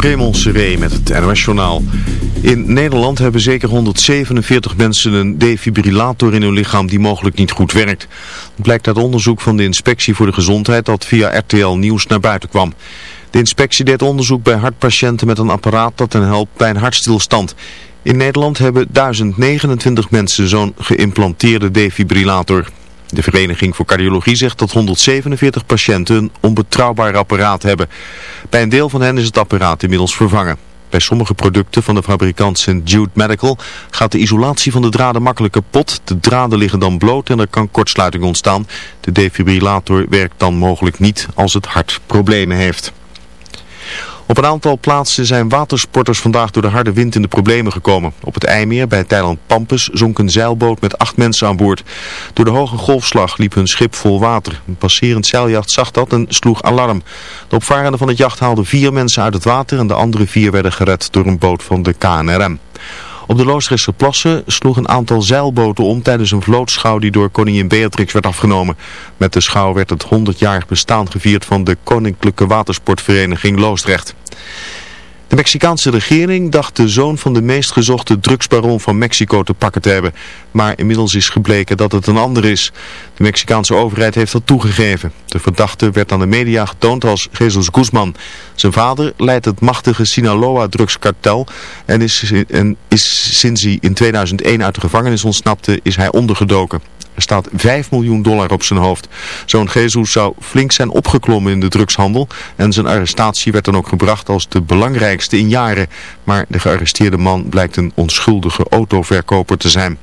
Raymond Seré met het NOS Journaal. In Nederland hebben zeker 147 mensen een defibrillator in hun lichaam die mogelijk niet goed werkt. Blijkt uit onderzoek van de Inspectie voor de Gezondheid dat via RTL Nieuws naar buiten kwam. De inspectie deed onderzoek bij hartpatiënten met een apparaat dat hen helpt bij een hartstilstand. In Nederland hebben 1029 mensen zo'n geïmplanteerde defibrillator. De Vereniging voor Cardiologie zegt dat 147 patiënten een onbetrouwbaar apparaat hebben. Bij een deel van hen is het apparaat inmiddels vervangen. Bij sommige producten van de fabrikant St. Jude Medical gaat de isolatie van de draden makkelijk kapot. De draden liggen dan bloot en er kan kortsluiting ontstaan. De defibrillator werkt dan mogelijk niet als het hart problemen heeft. Op een aantal plaatsen zijn watersporters vandaag door de harde wind in de problemen gekomen. Op het IJmeer bij het eiland Pampus zonk een zeilboot met acht mensen aan boord. Door de hoge golfslag liep hun schip vol water. Een passerend zeiljacht zag dat en sloeg alarm. De opvarenden van het jacht haalden vier mensen uit het water en de andere vier werden gered door een boot van de KNRM. Op de Loosdrechtse plassen sloeg een aantal zeilboten om tijdens een vlootschouw die door koningin Beatrix werd afgenomen. Met de schouw werd het 100-jarig bestaan gevierd van de Koninklijke Watersportvereniging Loosdrecht. De Mexicaanse regering dacht de zoon van de meest gezochte drugsbaron van Mexico te pakken te hebben. Maar inmiddels is gebleken dat het een ander is. De Mexicaanse overheid heeft dat toegegeven. De verdachte werd aan de media getoond als Jesus Guzman. Zijn vader leidt het machtige Sinaloa drugskartel en is, en is sinds hij in 2001 uit de gevangenis ontsnapte is hij ondergedoken. Er staat 5 miljoen dollar op zijn hoofd. Zo'n Jesus zou flink zijn opgeklommen in de drugshandel en zijn arrestatie werd dan ook gebracht als de belangrijkste in jaren. Maar de gearresteerde man blijkt een onschuldige autoverkoper te zijn.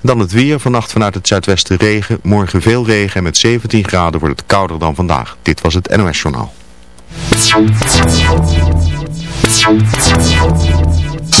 Dan het weer, vannacht vanuit het zuidwesten regen, morgen veel regen en met 17 graden wordt het kouder dan vandaag. Dit was het NOS Journaal.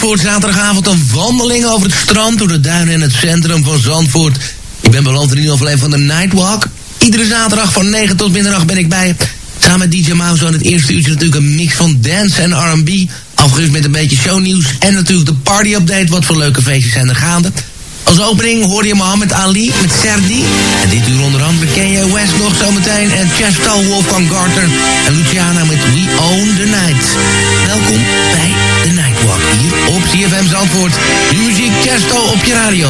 Zandvoort, zaterdagavond een wandeling over het strand... door de duinen en het centrum van Zandvoort. Ik ben beland in ieder geval van de Nightwalk. Iedere zaterdag van 9 tot middernacht ben ik bij. Samen met DJ Mouse aan het eerste uurtje natuurlijk een mix van dance en R&B... Afgerust met een beetje shownieuws en natuurlijk de party-update. Wat voor leuke feestjes zijn er gaande. Als opening hoorde je Mohammed Ali met Serdi. En dit uur onder andere ken je West nog zometeen. En Chesto, Wolfgang Garter en Luciana met We Own the Night. Welkom bij The Nightwalk hier op CFM Zandvoort. Muziek Chesto op je radio.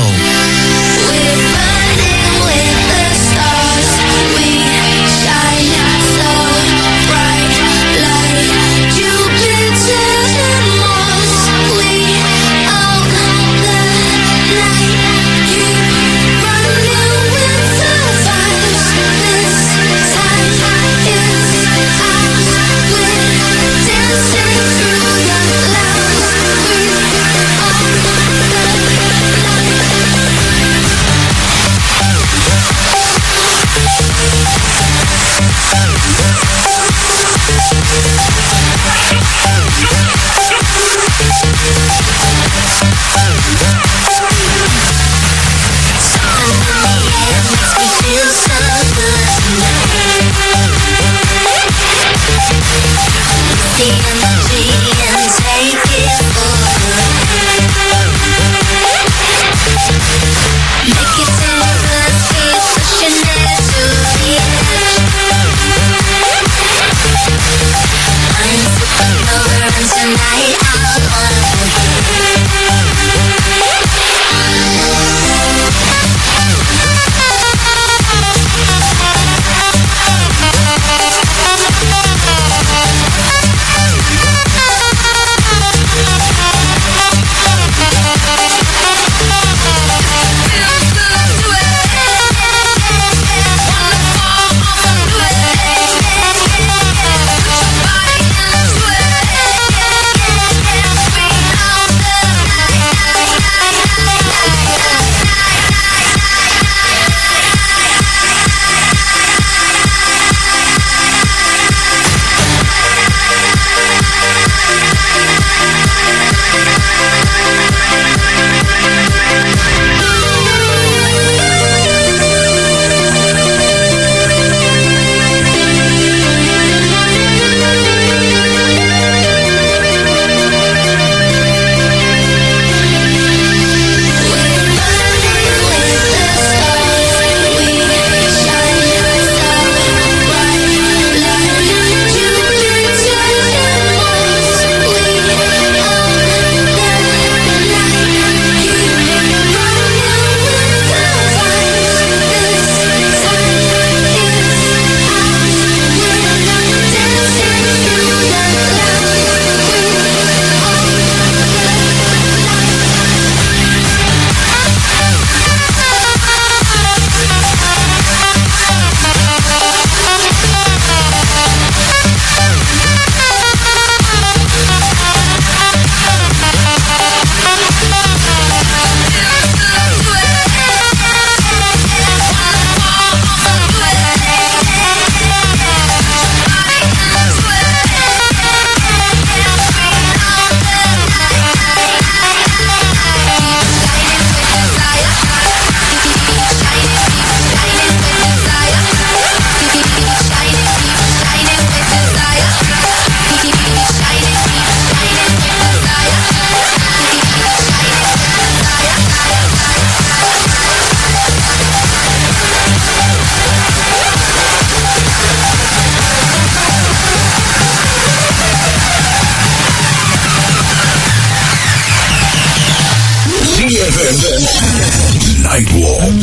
Nightwalk.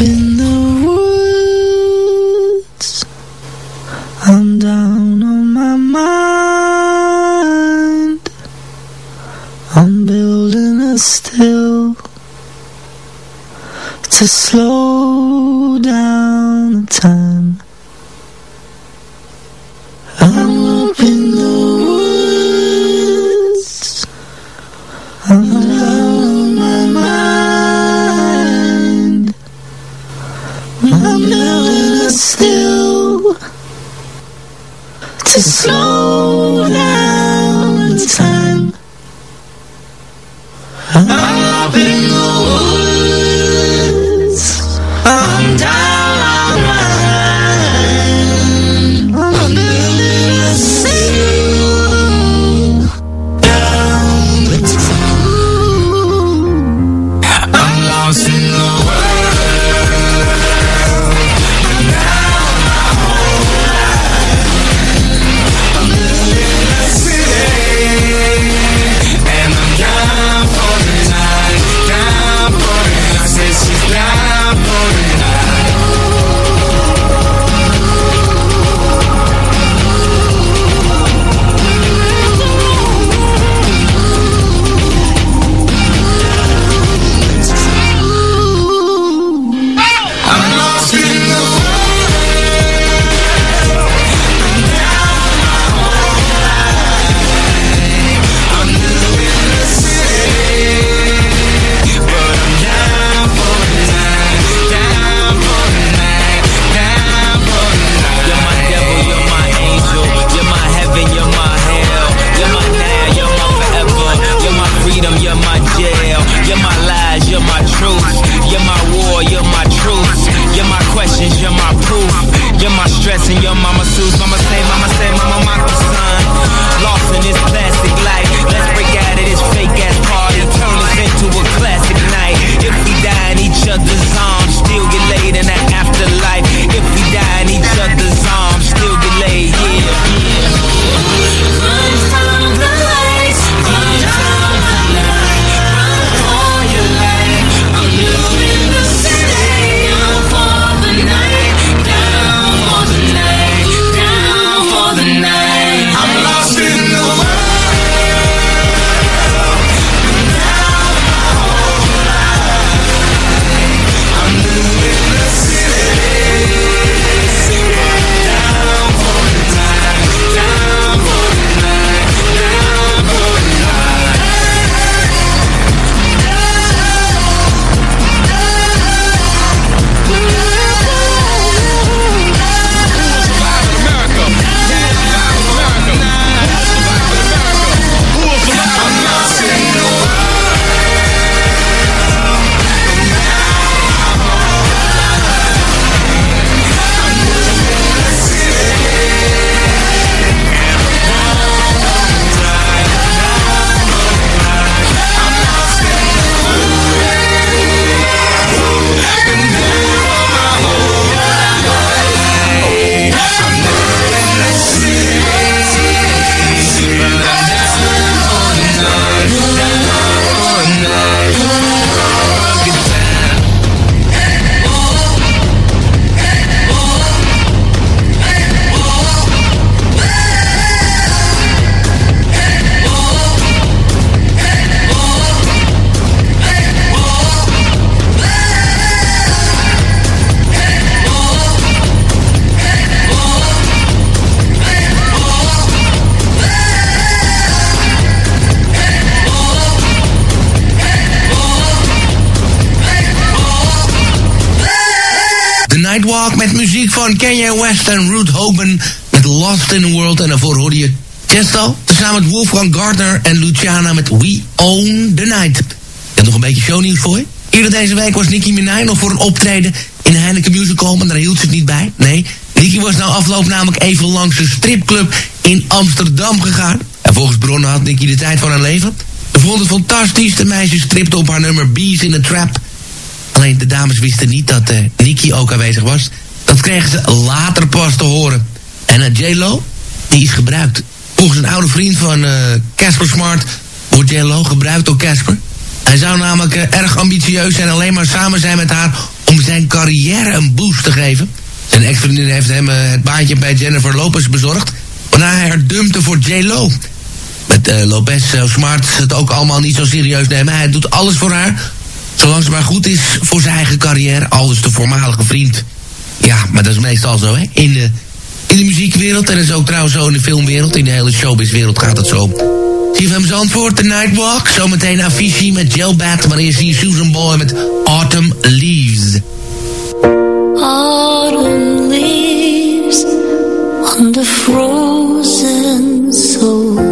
In the woods, I'm down on my mind. I'm building a still to slow. Wolfgang Gardner en Luciana met We Own the Night. Heb nog een beetje shownieuws voor je. Eerder deze week was Nicki Minaj nog voor een optreden in Heineken Musical, maar daar hield ze het niet bij. Nee, Nicki was na afloop namelijk even langs een stripclub in Amsterdam gegaan. En volgens bronnen had Nicki de tijd van haar leven. Ze vond het fantastisch, de meisje stripte op haar nummer Bees in the Trap... Alleen de dames wisten niet dat uh, Nicky ook aanwezig was. Dat kregen ze later pas te horen. En uh, J-Lo, die is gebruikt. Volgens een oude vriend van Casper Smart wordt J-Lo gebruikt door Casper. Hij zou namelijk uh, erg ambitieus zijn alleen maar samen zijn met haar... om zijn carrière een boost te geven. Zijn ex-vriendin heeft hem het baantje bij Jennifer Lopez bezorgd... waarna hij haar dumpte voor J-Lo. Met Lopez zou Smart het ook allemaal niet zo serieus nemen. Hij doet alles voor haar Zolang ze maar goed is voor zijn eigen carrière, aldus de voormalige vriend. Ja, maar dat is meestal zo, hè. In de, in de muziekwereld, en dat is ook trouwens zo in de filmwereld, in de hele showbizwereld gaat het zo. CFM Zandvoort, The Nightwalk. Zometeen Avicii met Jailbat, maar eerst hier Susan Boy met Autumn Leaves. Autumn leaves on the frozen souls.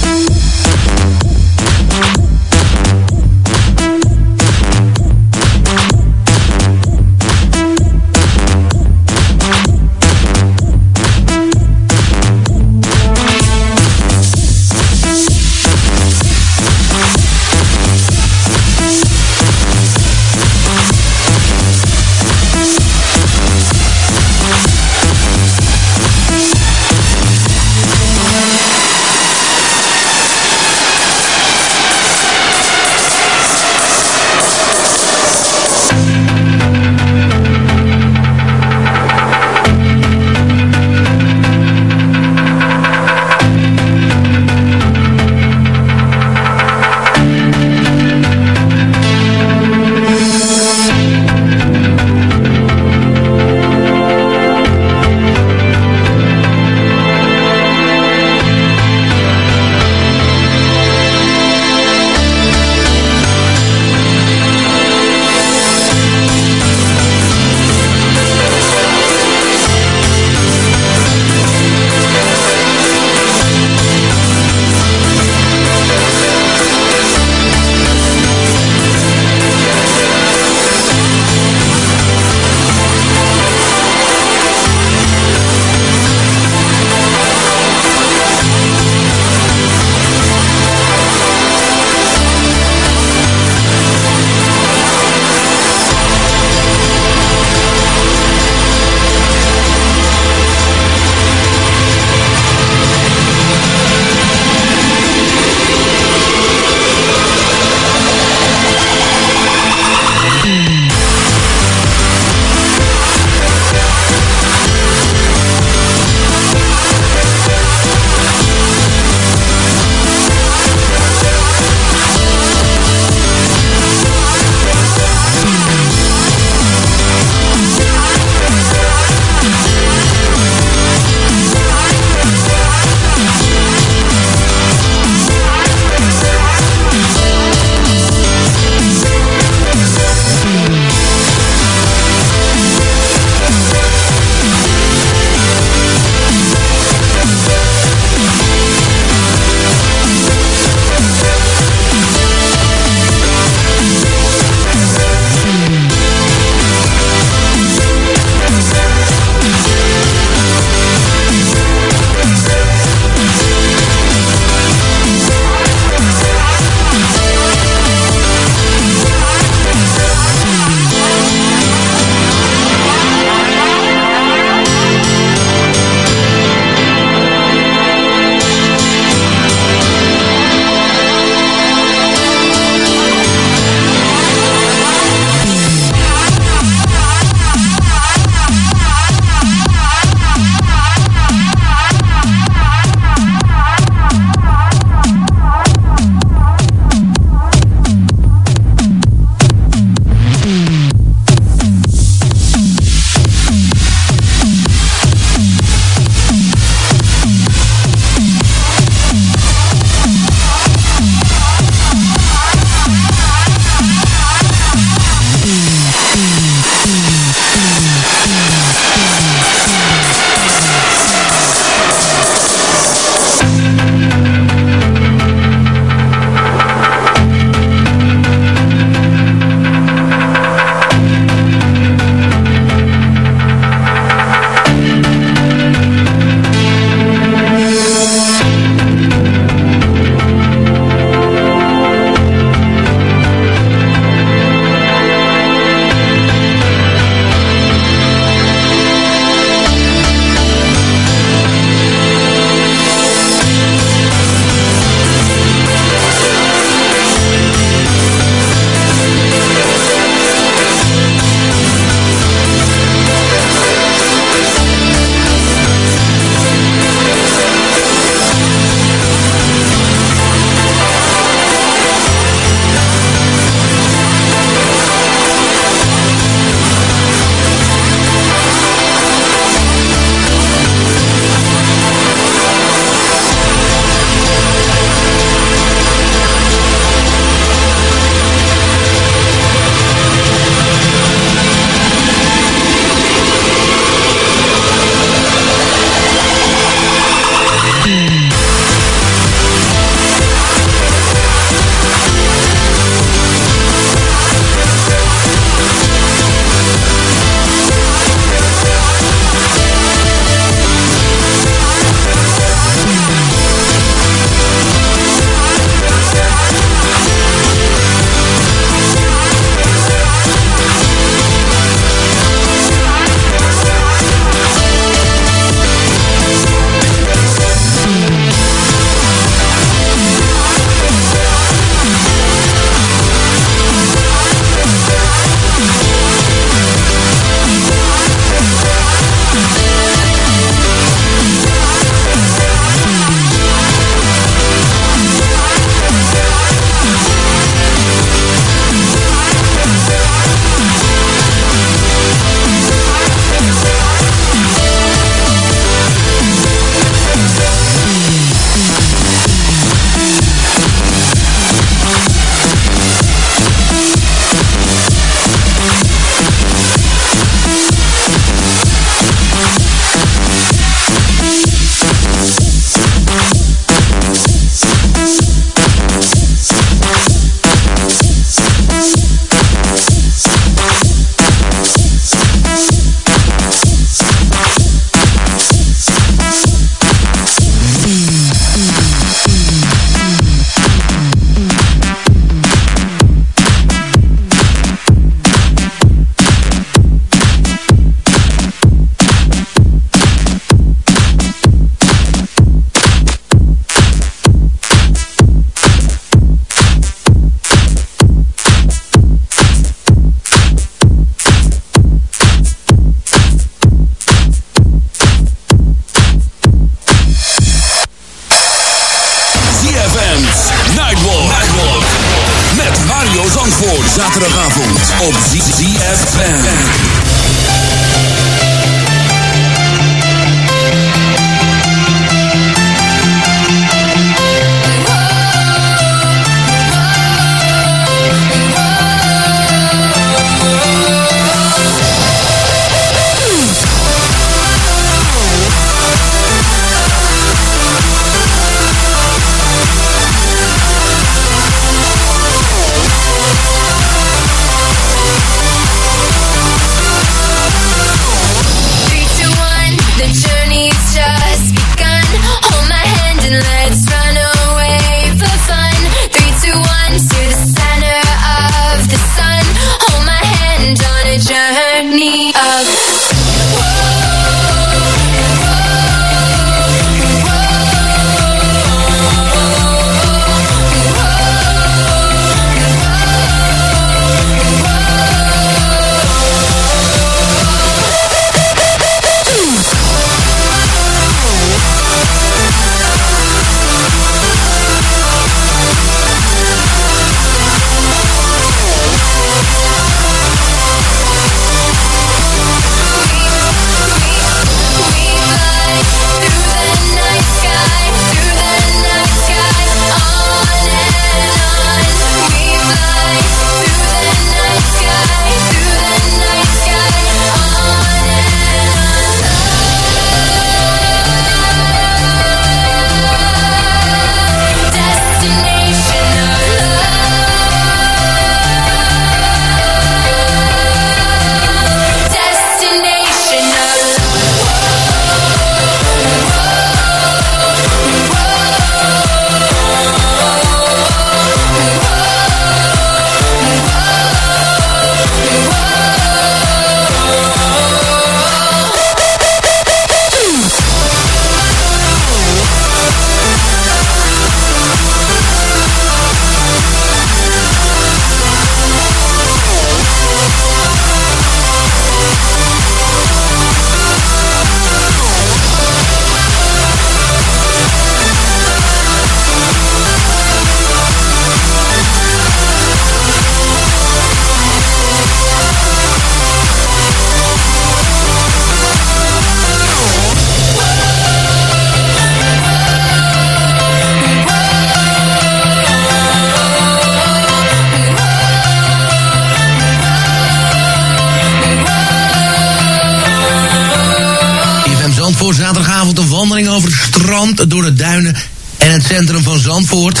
Door de duinen en het centrum van Zandvoort.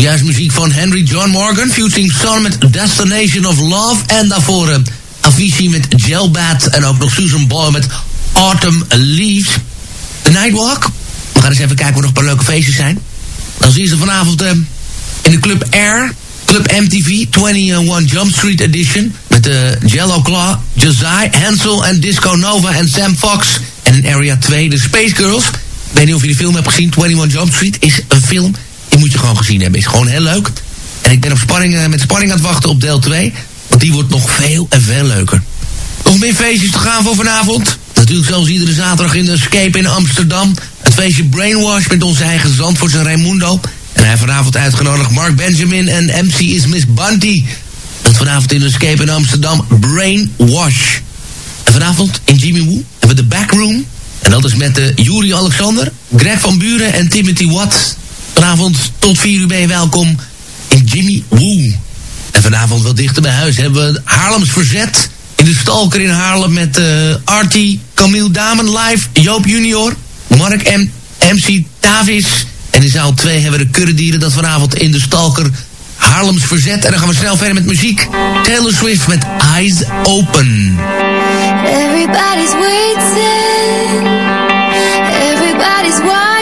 Juist muziek van Henry John Morgan, featuring Son met Destination of Love. En daarvoor eh, Avicii met Gelbat en ook nog Susan Boyle met Autumn Leaves. The Nightwalk. We gaan eens even kijken of er nog een paar leuke feestjes zijn. Dan zie je ze vanavond eh, in de Club Air. Club MTV 21 Jump Street Edition. Met de Jello Claw, Josiah, Hansel en Disco Nova en Sam Fox. En in Area 2 de Space Girls. Weet niet of je die film hebt gezien. 21 Jump Street is een film. Die moet je gewoon gezien hebben. Is gewoon heel leuk. En ik ben op spanning, eh, met spanning aan het wachten op deel 2. Want die wordt nog veel en veel leuker. Nog meer feestjes te gaan voor vanavond. Natuurlijk zoals iedere zaterdag in de Escape in Amsterdam. Het feestje Brainwash met onze eigen Zandvoortse Raimundo. En hij vanavond uitgenodigd Mark Benjamin en MC is Miss Bunty. Dat vanavond in de Escape in Amsterdam Brainwash. En vanavond in Jimmy Woo hebben we de Backroom. En dat is met de Juri Alexander, Greg van Buren en Timothy Watt. Vanavond tot 4 uur ben je welkom in Jimmy Woo. En vanavond wat dichter bij huis hebben we Haarlems Verzet. In de Stalker in Haarlem met eh Artie, Camille Damen live, Joop Junior, Mark M, MC Davis. En in zaal 2 hebben we de Kurredieren dat vanavond in de Stalker Haarlems Verzet. En dan gaan we snel verder met muziek. Taylor Swift met Eyes Open. Everybody's waiting. Everybody's watching.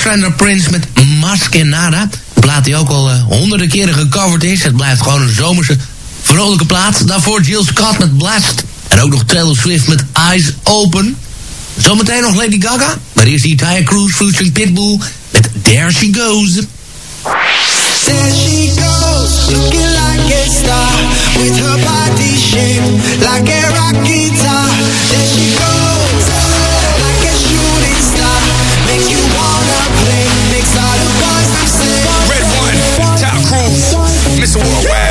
Alexander Prince met Maskenada. Een plaat die ook al eh, honderden keren gecoverd is. Het blijft gewoon een zomerse, vrolijke plaat. Daarvoor Jill Scott met Blast. En ook nog Taylor Swift met Eyes Open. Zometeen nog Lady Gaga. Maar is die Tire Cruise featuring Pitbull met There She Goes. There she goes, looking like a star With her body shaped like a rock guitar There she goes It's worldwide.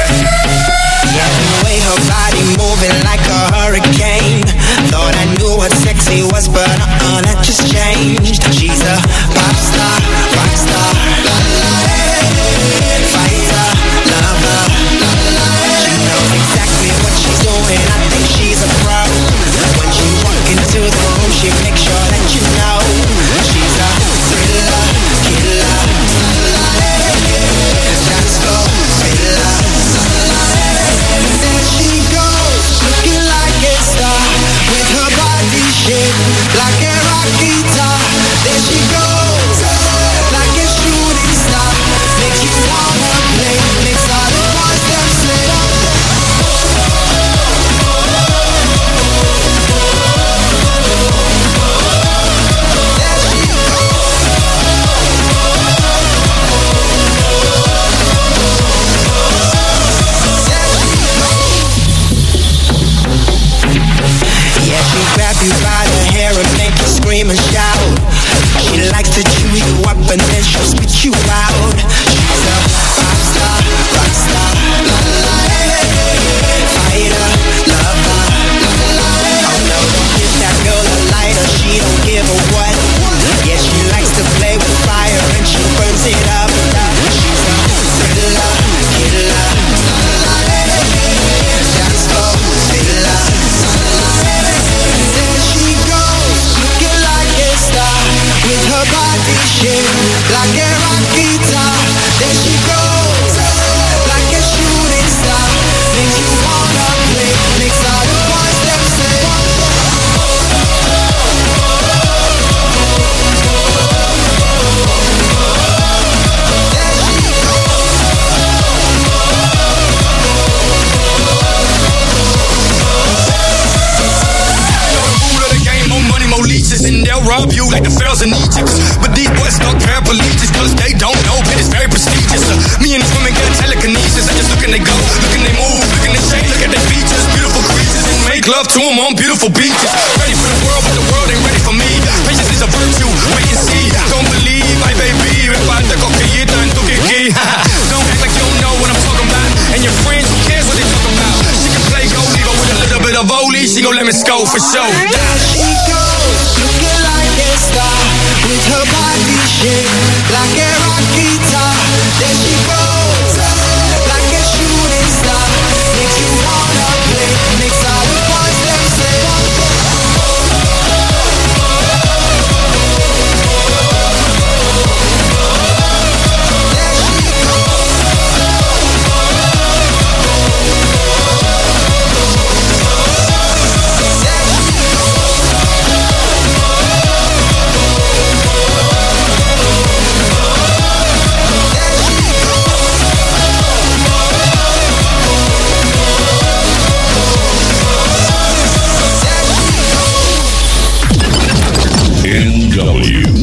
go for show.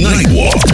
Nightwalk.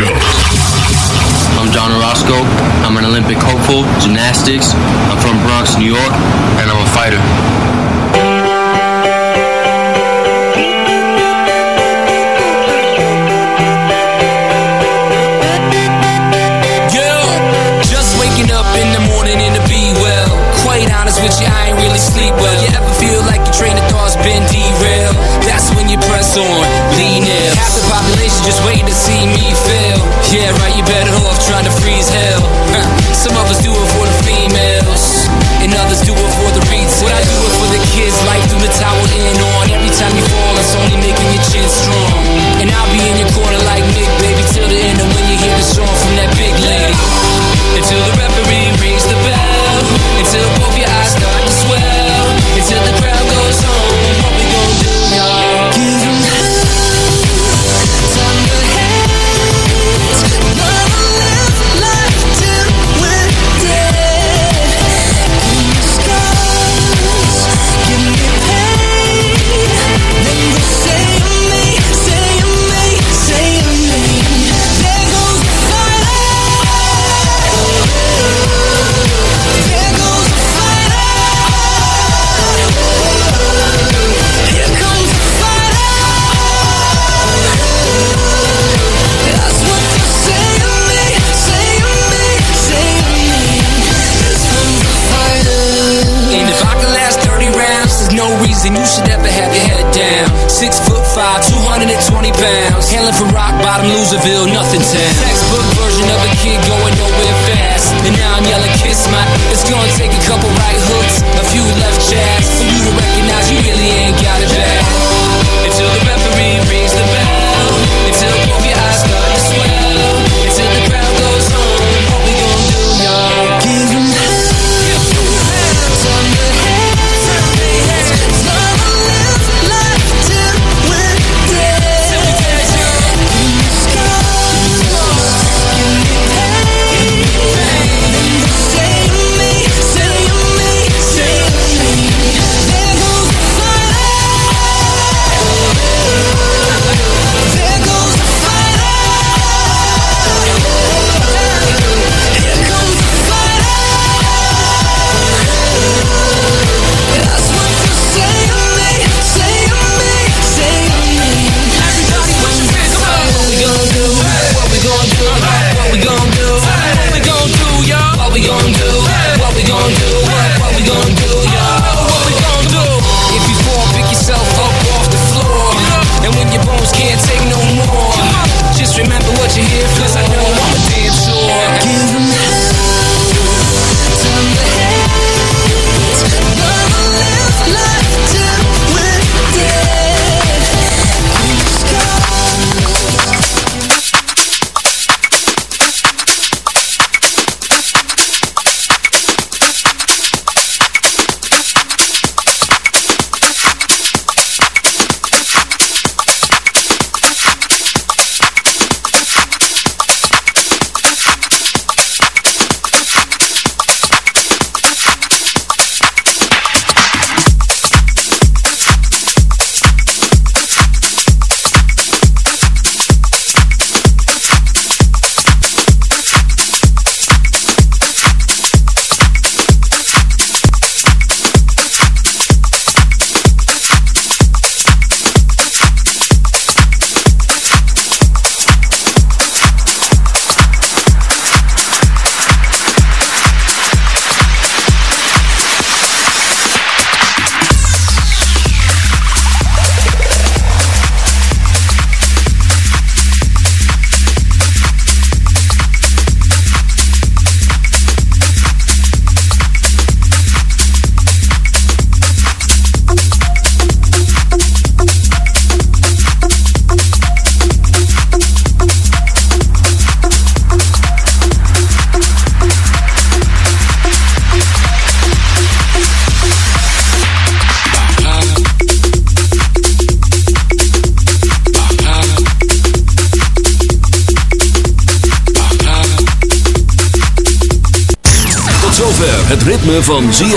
Show. I'm John Orozco. I'm an Olympic hopeful, gymnastics. I'm from Bronx, New York, and I'm a fighter. Honest with you, I ain't really sleep well. You ever feel like your train of thought's been derailed? That's when you press on, lean in. Half the population just waiting to see me fail. Yeah, right, you better off trying to freeze hell. Huh. Some of us do it for the females, and others do it for the retail. What I do it for the kids, life through the towel in on. Every time you fall, it's only making your chin strong. And I'll be in your corner like Nick, baby, till the end. And when you hear the song from that big lady, until the referee rings until both your eyes start to swell, until the crowd goes home. Texas.